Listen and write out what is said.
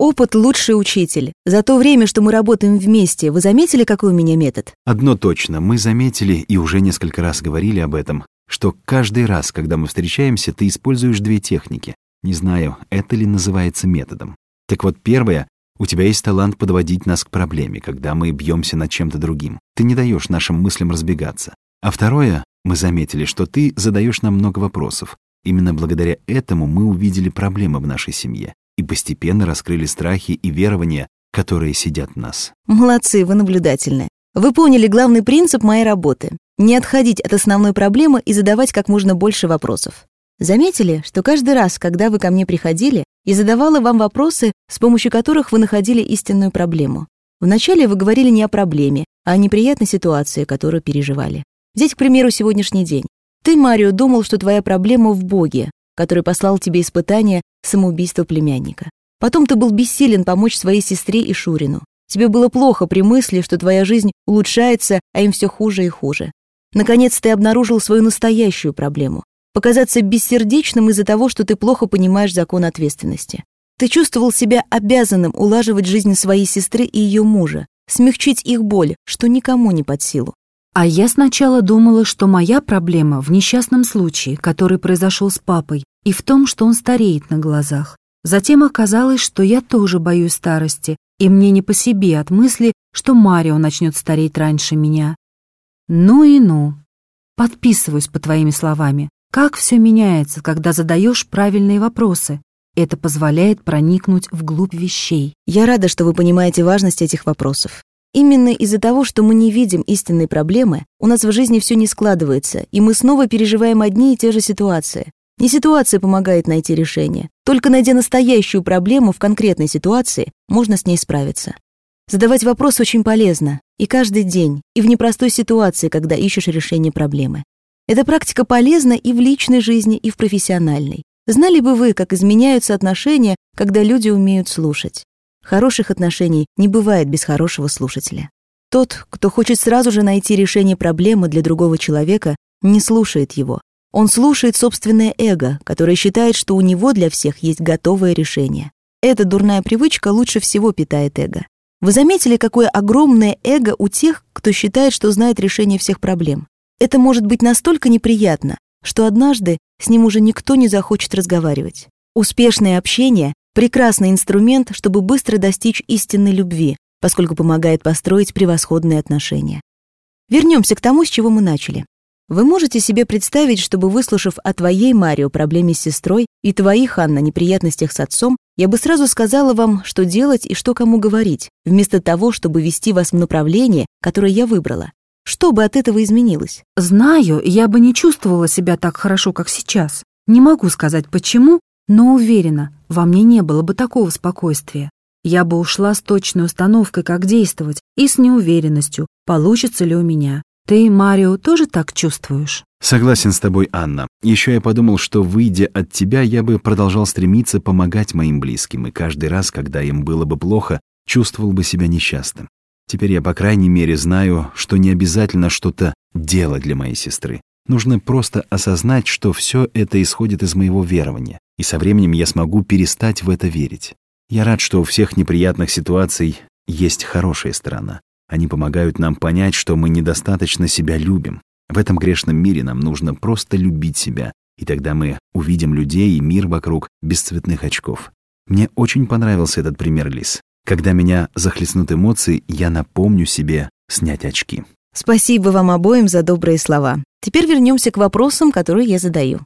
Опыт – лучший учитель. За то время, что мы работаем вместе, вы заметили, какой у меня метод? Одно точно, мы заметили и уже несколько раз говорили об этом, что каждый раз, когда мы встречаемся, ты используешь две техники. Не знаю, это ли называется методом. Так вот, первое, у тебя есть талант подводить нас к проблеме, когда мы бьемся над чем-то другим. Ты не даешь нашим мыслям разбегаться. А второе, мы заметили, что ты задаешь нам много вопросов. Именно благодаря этому мы увидели проблемы в нашей семье и постепенно раскрыли страхи и верования, которые сидят в нас. Молодцы, вы наблюдательны. Вы поняли главный принцип моей работы — не отходить от основной проблемы и задавать как можно больше вопросов. Заметили, что каждый раз, когда вы ко мне приходили, я задавала вам вопросы, с помощью которых вы находили истинную проблему. Вначале вы говорили не о проблеме, а о неприятной ситуации, которую переживали. Взять, к примеру, сегодняшний день. Ты, Марио, думал, что твоя проблема в Боге, который послал тебе испытание самоубийства племянника. Потом ты был бессилен помочь своей сестре и Шурину. Тебе было плохо при мысли, что твоя жизнь улучшается, а им все хуже и хуже. Наконец ты обнаружил свою настоящую проблему. Показаться бессердечным из-за того, что ты плохо понимаешь закон ответственности. Ты чувствовал себя обязанным улаживать жизнь своей сестры и ее мужа, смягчить их боль, что никому не под силу. А я сначала думала, что моя проблема в несчастном случае, который произошел с папой, и в том, что он стареет на глазах. Затем оказалось, что я тоже боюсь старости, и мне не по себе от мысли, что Марио начнет стареть раньше меня. Ну и ну. Подписываюсь по твоими словами. Как все меняется, когда задаешь правильные вопросы. Это позволяет проникнуть вглубь вещей. Я рада, что вы понимаете важность этих вопросов. Именно из-за того, что мы не видим истинной проблемы, у нас в жизни все не складывается, и мы снова переживаем одни и те же ситуации. Не ситуация помогает найти решение. Только найдя настоящую проблему в конкретной ситуации, можно с ней справиться. Задавать вопрос очень полезно. И каждый день, и в непростой ситуации, когда ищешь решение проблемы. Эта практика полезна и в личной жизни, и в профессиональной. Знали бы вы, как изменяются отношения, когда люди умеют слушать? Хороших отношений не бывает без хорошего слушателя. Тот, кто хочет сразу же найти решение проблемы для другого человека, не слушает его. Он слушает собственное эго, которое считает, что у него для всех есть готовое решение. Эта дурная привычка лучше всего питает эго. Вы заметили, какое огромное эго у тех, кто считает, что знает решение всех проблем? Это может быть настолько неприятно, что однажды с ним уже никто не захочет разговаривать. Успешное общение Прекрасный инструмент, чтобы быстро достичь истинной любви, поскольку помогает построить превосходные отношения. Вернемся к тому, с чего мы начали. Вы можете себе представить, чтобы, выслушав о твоей, Марио, проблеме с сестрой и твоих, Анна, неприятностях с отцом, я бы сразу сказала вам, что делать и что кому говорить, вместо того, чтобы вести вас в направление, которое я выбрала. Что бы от этого изменилось? Знаю, я бы не чувствовала себя так хорошо, как сейчас. Не могу сказать почему, но уверена, во мне не было бы такого спокойствия. Я бы ушла с точной установкой, как действовать, и с неуверенностью, получится ли у меня. Ты, Марио, тоже так чувствуешь? Согласен с тобой, Анна. Еще я подумал, что, выйдя от тебя, я бы продолжал стремиться помогать моим близким, и каждый раз, когда им было бы плохо, чувствовал бы себя несчастным. Теперь я, по крайней мере, знаю, что не обязательно что-то делать для моей сестры. Нужно просто осознать, что все это исходит из моего верования и со временем я смогу перестать в это верить. Я рад, что у всех неприятных ситуаций есть хорошая сторона. Они помогают нам понять, что мы недостаточно себя любим. В этом грешном мире нам нужно просто любить себя, и тогда мы увидим людей и мир вокруг без цветных очков. Мне очень понравился этот пример, Лис. Когда меня захлестнут эмоции, я напомню себе снять очки. Спасибо вам обоим за добрые слова. Теперь вернемся к вопросам, которые я задаю.